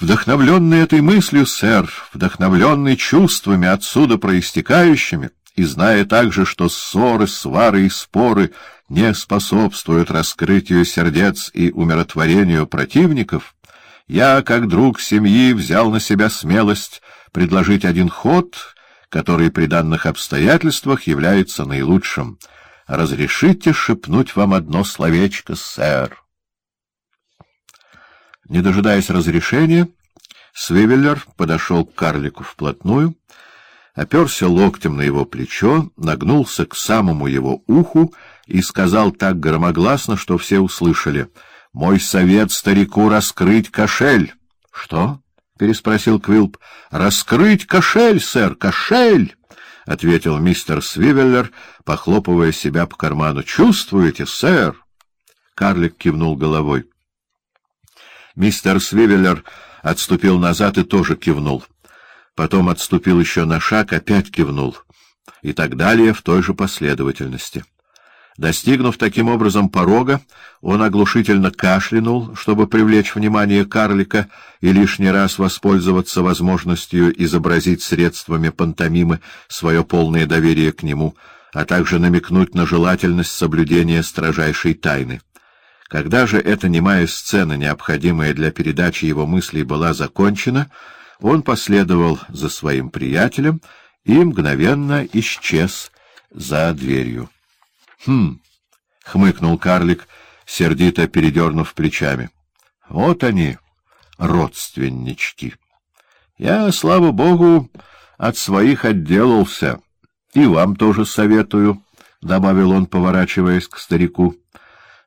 Вдохновленный этой мыслью, сэр, вдохновленный чувствами, отсюда проистекающими, и зная также, что ссоры, свары и споры не способствуют раскрытию сердец и умиротворению противников, я, как друг семьи, взял на себя смелость предложить один ход, который при данных обстоятельствах является наилучшим. «Разрешите шепнуть вам одно словечко, сэр?» Не дожидаясь разрешения, Свивеллер подошел к карлику вплотную, оперся локтем на его плечо, нагнулся к самому его уху и сказал так громогласно, что все услышали. — Мой совет старику — раскрыть кошель. — Что? — переспросил Квилп. — Раскрыть кошель, сэр, кошель! — ответил мистер Свивеллер, похлопывая себя по карману. — Чувствуете, сэр? Карлик кивнул головой. Мистер Свивеллер отступил назад и тоже кивнул. Потом отступил еще на шаг, опять кивнул. И так далее в той же последовательности. Достигнув таким образом порога, он оглушительно кашлянул, чтобы привлечь внимание карлика и лишний раз воспользоваться возможностью изобразить средствами пантомимы свое полное доверие к нему, а также намекнуть на желательность соблюдения строжайшей тайны. Когда же эта немая сцена, необходимая для передачи его мыслей, была закончена, он последовал за своим приятелем и мгновенно исчез за дверью. — Хм! — хмыкнул карлик, сердито передернув плечами. — Вот они, родственнички. Я, слава богу, от своих отделался. И вам тоже советую, — добавил он, поворачиваясь к старику. —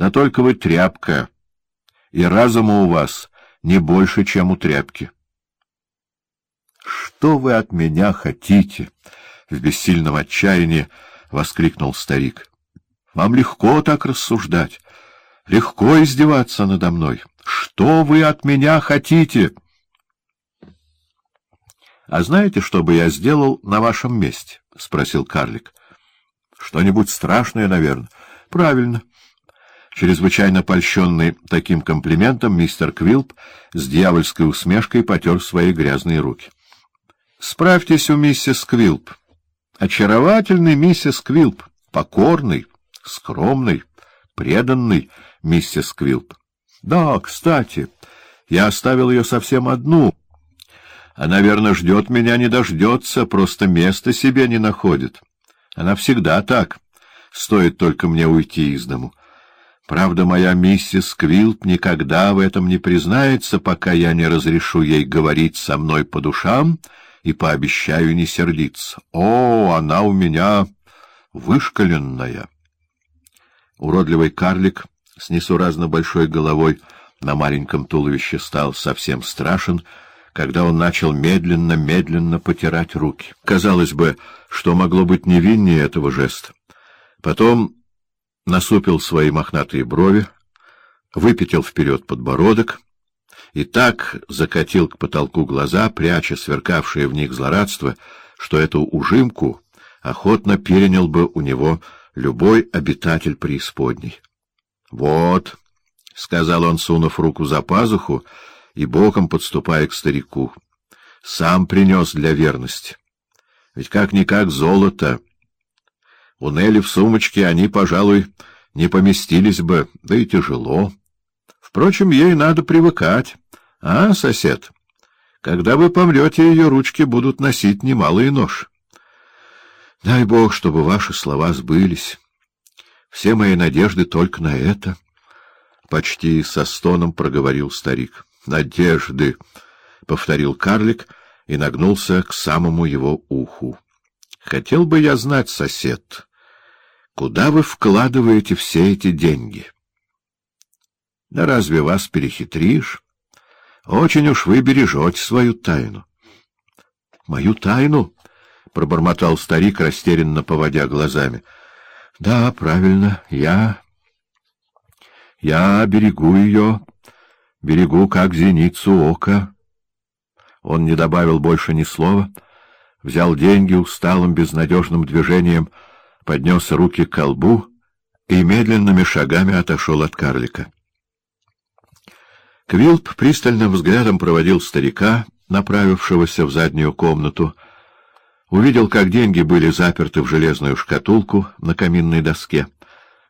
Да только вы тряпка, и разума у вас не больше, чем у тряпки. — Что вы от меня хотите? — в бессильном отчаянии воскликнул старик. — вам легко так рассуждать, легко издеваться надо мной. Что вы от меня хотите? — А знаете, что бы я сделал на вашем месте? — спросил карлик. — Что-нибудь страшное, наверное. — Правильно. Чрезвычайно польщенный таким комплиментом, мистер Квилп с дьявольской усмешкой потер свои грязные руки. — Справьтесь у миссис Квилп. Очаровательный миссис Квилп, покорный, скромный, преданный миссис Квилп. Да, кстати, я оставил ее совсем одну. Она, верно, ждет меня, не дождется, просто места себе не находит. Она всегда так, стоит только мне уйти из дому. Правда, моя миссис Квилп никогда в этом не признается, пока я не разрешу ей говорить со мной по душам и пообещаю не сердиться. О, она у меня вышкаленная! Уродливый карлик с несуразно большой головой на маленьком туловище стал совсем страшен, когда он начал медленно-медленно потирать руки. Казалось бы, что могло быть невиннее этого жеста. Потом насупил свои мохнатые брови, выпятил вперед подбородок и так закатил к потолку глаза, пряча сверкавшее в них злорадство, что эту ужимку охотно перенял бы у него любой обитатель преисподней. — Вот, — сказал он, сунув руку за пазуху и боком подступая к старику, — сам принес для верности. Ведь как-никак золото. У Нелли в сумочке они, пожалуй, не поместились бы, да и тяжело. Впрочем, ей надо привыкать. А, сосед, когда вы помрете, ее ручки будут носить немалый нож. Дай Бог, чтобы ваши слова сбылись. Все мои надежды только на это. Почти со стоном проговорил старик. Надежды, — повторил карлик и нагнулся к самому его уху. Хотел бы я знать, сосед, куда вы вкладываете все эти деньги? Да разве вас перехитришь? Очень уж вы бережете свою тайну. Мою тайну? — пробормотал старик, растерянно поводя глазами. — Да, правильно, я... Я берегу ее, берегу как зеницу ока. Он не добавил больше ни слова, взял деньги усталым безнадежным движением, поднес руки к колбу и медленными шагами отошел от карлика. Квилп пристальным взглядом проводил старика, направившегося в заднюю комнату, увидел, как деньги были заперты в железную шкатулку на каминной доске,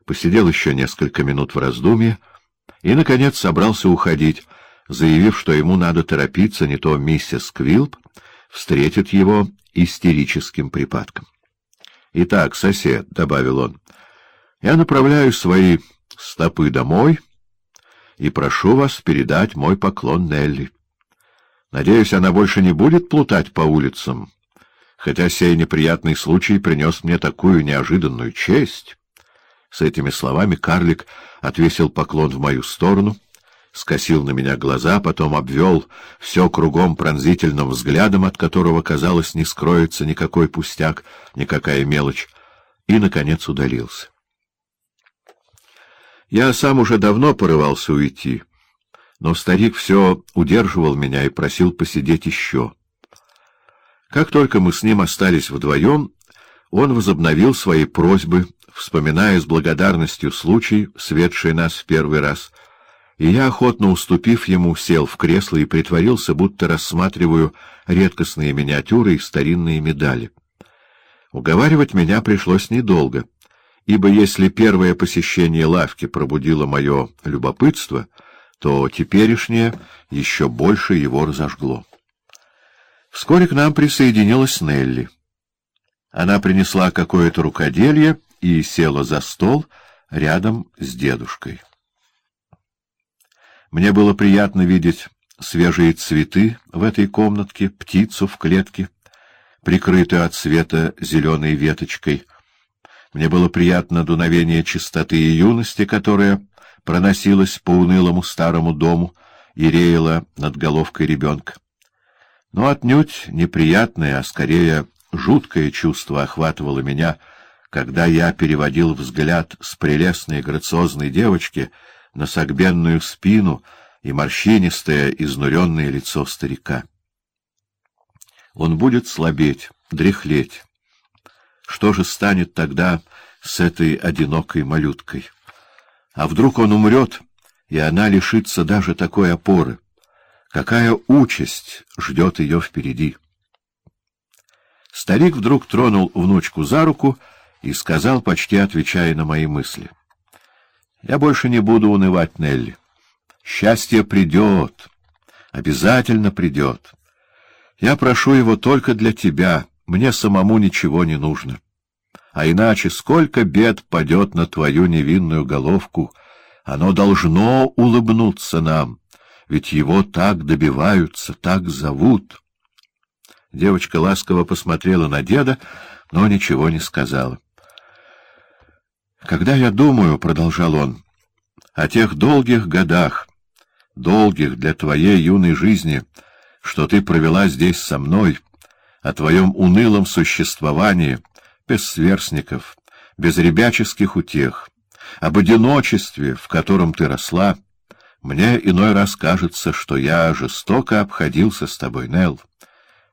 посидел еще несколько минут в раздумье и, наконец, собрался уходить, заявив, что ему надо торопиться, не то миссис Квилп встретит его истерическим припадком. — Итак, сосед, — добавил он, — я направляю свои стопы домой — и прошу вас передать мой поклон Нелли. Надеюсь, она больше не будет плутать по улицам, хотя сей неприятный случай принес мне такую неожиданную честь. С этими словами карлик отвесил поклон в мою сторону, скосил на меня глаза, потом обвел все кругом пронзительным взглядом, от которого, казалось, не скроется никакой пустяк, никакая мелочь, и, наконец, удалился. Я сам уже давно порывался уйти, но старик все удерживал меня и просил посидеть еще. Как только мы с ним остались вдвоем, он возобновил свои просьбы, вспоминая с благодарностью случай, светший нас в первый раз, и я, охотно уступив ему, сел в кресло и притворился, будто рассматриваю редкостные миниатюры и старинные медали. Уговаривать меня пришлось недолго — ибо если первое посещение лавки пробудило мое любопытство, то теперешнее еще больше его разожгло. Вскоре к нам присоединилась Нелли. Она принесла какое-то рукоделье и села за стол рядом с дедушкой. Мне было приятно видеть свежие цветы в этой комнатке, птицу в клетке, прикрытую от света зеленой веточкой — мне было приятно дуновение чистоты и юности, которая проносилась по унылому старому дому и реяла над головкой ребенка. Но отнюдь неприятное, а скорее жуткое чувство охватывало меня, когда я переводил взгляд с прелестной грациозной девочки на согбенную спину и морщинистое, изнуренное лицо старика. Он будет слабеть, дряхлеть, что же станет тогда с этой одинокой малюткой? А вдруг он умрет, и она лишится даже такой опоры? Какая участь ждет ее впереди? Старик вдруг тронул внучку за руку и сказал, почти отвечая на мои мысли. — Я больше не буду унывать, Нелли. Счастье придет, обязательно придет. Я прошу его только для тебя — мне самому ничего не нужно. А иначе сколько бед падет на твою невинную головку, оно должно улыбнуться нам, ведь его так добиваются, так зовут. Девочка ласково посмотрела на деда, но ничего не сказала. «Когда я думаю, — продолжал он, — о тех долгих годах, долгих для твоей юной жизни, что ты провела здесь со мной, — о твоем унылом существовании, без сверстников, без ребяческих утех, об одиночестве, в котором ты росла, мне иной раз кажется, что я жестоко обходился с тобой, Нелл.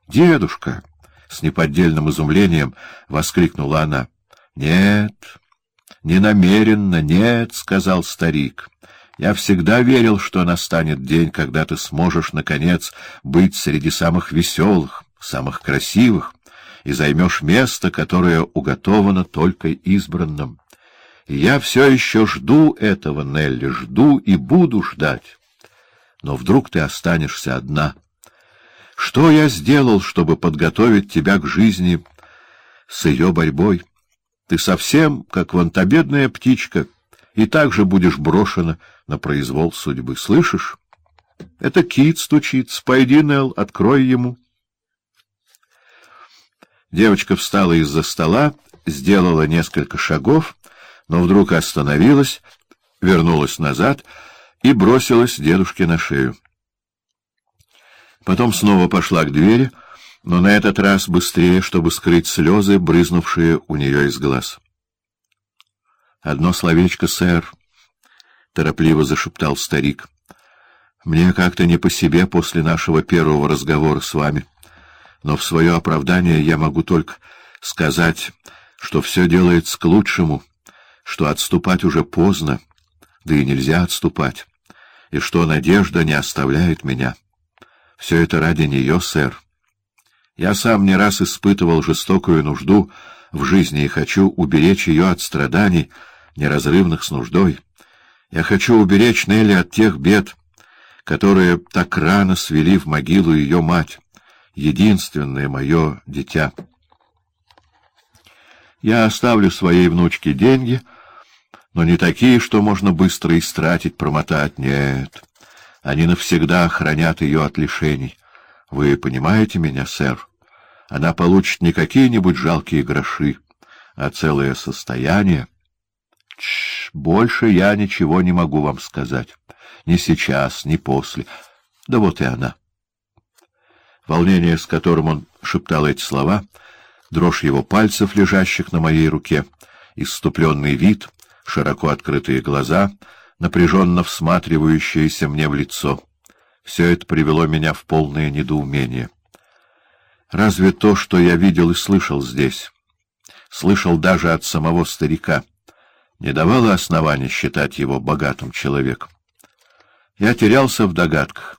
«Дедушка!» — с неподдельным изумлением воскликнула она. «Нет, не намеренно, нет», — сказал старик. «Я всегда верил, что настанет день, когда ты сможешь, наконец, быть среди самых веселых, самых красивых, и займешь место, которое уготовано только избранным. И я все еще жду этого, Нелли, жду и буду ждать. Но вдруг ты останешься одна. Что я сделал, чтобы подготовить тебя к жизни с ее борьбой? Ты совсем, как вон та бедная птичка, и так же будешь брошена на произвол судьбы. Слышишь? Это кит стучит. Пойди, Нелл, открой ему. Девочка встала из-за стола, сделала несколько шагов, но вдруг остановилась, вернулась назад и бросилась дедушке на шею. Потом снова пошла к двери, но на этот раз быстрее, чтобы скрыть слезы, брызнувшие у нее из глаз. — Одно словечко, сэр, — торопливо зашептал старик. — Мне как-то не по себе после нашего первого разговора с вами. — но в свое оправдание я могу только сказать, что все делается к лучшему, что отступать уже поздно, да и нельзя отступать. и что надежда не оставляет меня. Все это ради нее, сэр. Я сам не раз испытывал жестокую нужду в жизни и хочу уберечь ее от страданий, неразрывных с нуждой. Я хочу уберечь Нелли от тех бед, которые так рано свели в могилу ее мать, единственное мое дитя. Я оставлю своей внучке деньги, но не такие, что можно быстро истратить, промотать. Нет, они навсегда хранят ее от лишений. Вы понимаете меня, сэр? Она получит не какие-нибудь жалкие гроши, а целое состояние. Чш, больше я ничего не могу вам сказать. Ни сейчас, ни после. Да вот и она. Волнение, с которым он шептал эти слова, дрожь его пальцев, лежащих на моей руке, иступленный вид, широко открытые глаза, напряженно всматривающиеся мне в лицо — все это привело меня в полное недоумение. Разве то, что я видел и слышал здесь, слышал даже от самого старика, не давало основания считать его богатым человеком? Я терялся в догадках.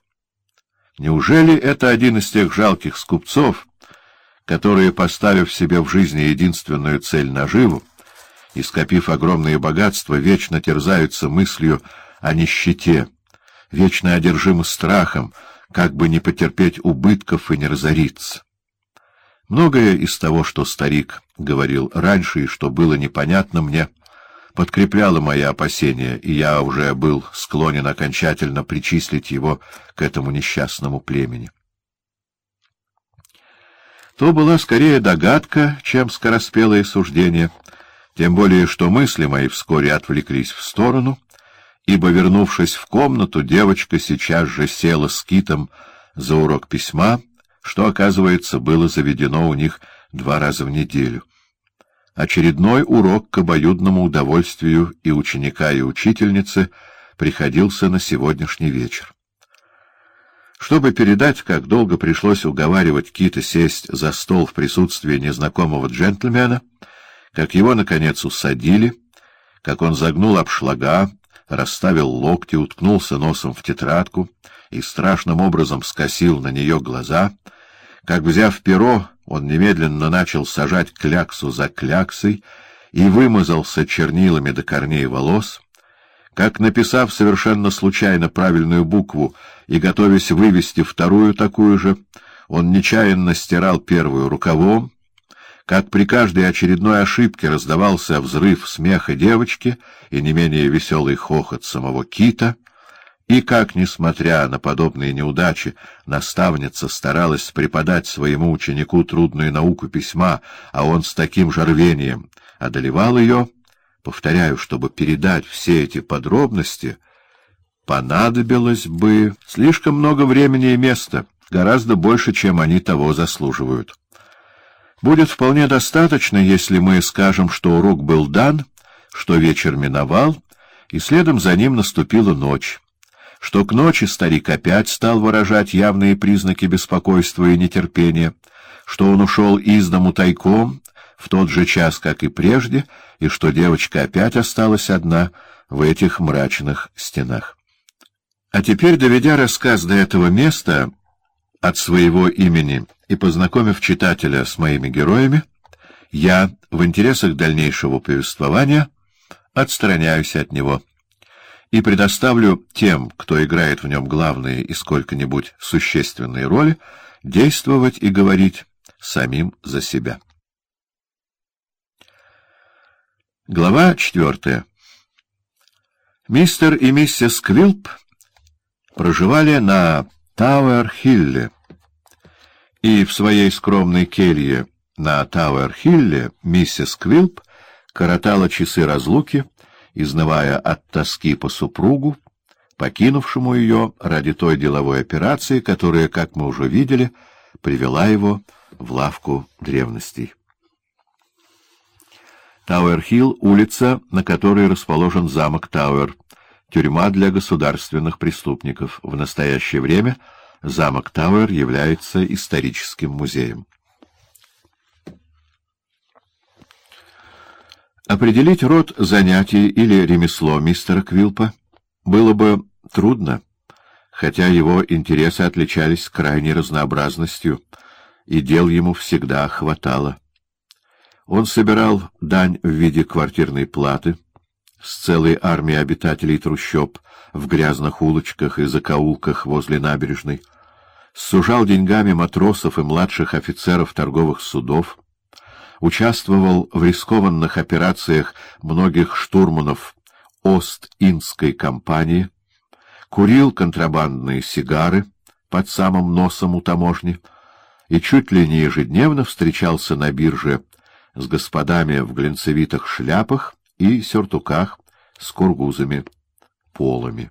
Неужели это один из тех жалких скупцов, которые, поставив себе в жизни единственную цель наживу и скопив огромные богатства, вечно терзаются мыслью о нищете, вечно одержимы страхом, как бы не потерпеть убытков и не разориться? Многое из того, что старик говорил раньше и что было непонятно мне, подкрепляло мои опасения, и я уже был склонен окончательно причислить его к этому несчастному племени. То была скорее догадка, чем скороспелое суждение, тем более что мысли мои вскоре отвлеклись в сторону, ибо, вернувшись в комнату, девочка сейчас же села с китом за урок письма, что, оказывается, было заведено у них два раза в неделю. Очередной урок к обоюдному удовольствию и ученика, и учительницы приходился на сегодняшний вечер. Чтобы передать, как долго пришлось уговаривать Кита сесть за стол в присутствии незнакомого джентльмена, как его, наконец, усадили, как он загнул обшлага, расставил локти, уткнулся носом в тетрадку и страшным образом скосил на нее глаза, как, взяв перо, он немедленно начал сажать кляксу за кляксой и вымазался чернилами до корней волос, как, написав совершенно случайно правильную букву и готовясь вывести вторую такую же, он нечаянно стирал первую рукавом, как при каждой очередной ошибке раздавался взрыв смеха девочки и не менее веселый хохот самого кита, и как, несмотря на подобные неудачи, наставница старалась преподать своему ученику трудную науку письма, а он с таким же рвением одолевал ее, повторяю, чтобы передать все эти подробности, понадобилось бы слишком много времени и места, гораздо больше, чем они того заслуживают. Будет вполне достаточно, если мы скажем, что урок был дан, что вечер миновал, и следом за ним наступила ночь, что к ночи старик опять стал выражать явные признаки беспокойства и нетерпения, что он ушел из дому тайком в тот же час, как и прежде, и что девочка опять осталась одна в этих мрачных стенах. А теперь, доведя рассказ до этого места от своего имени и познакомив читателя с моими героями, я, в интересах дальнейшего повествования, отстраняюсь от него и предоставлю тем, кто играет в нем главные и сколько-нибудь существенные роли, действовать и говорить самим за себя. Глава четвертая. Мистер и миссис Квилп проживали на Тауэр-Хилле, и в своей скромной келье на Тауэр-Хилле миссис Квилп коротала часы разлуки, изнывая от тоски по супругу, покинувшему ее ради той деловой операции, которая, как мы уже видели, привела его в лавку древностей. Тауэр-Хилл — улица, на которой расположен замок Тауэр, тюрьма для государственных преступников. В настоящее время — замок Тауэр является историческим музеем. Определить род занятий или ремесло мистера Квилпа было бы трудно, хотя его интересы отличались крайней разнообразностью, и дел ему всегда хватало. Он собирал дань в виде квартирной платы с целой армией обитателей трущоб в грязных улочках и закоулках возле набережной, сужал деньгами матросов и младших офицеров торговых судов, участвовал в рискованных операциях многих штурманов Ост-Индской компании, курил контрабандные сигары под самым носом у таможни и чуть ли не ежедневно встречался на бирже с господами в глинцевитых шляпах и сюртуках с кургузами полами.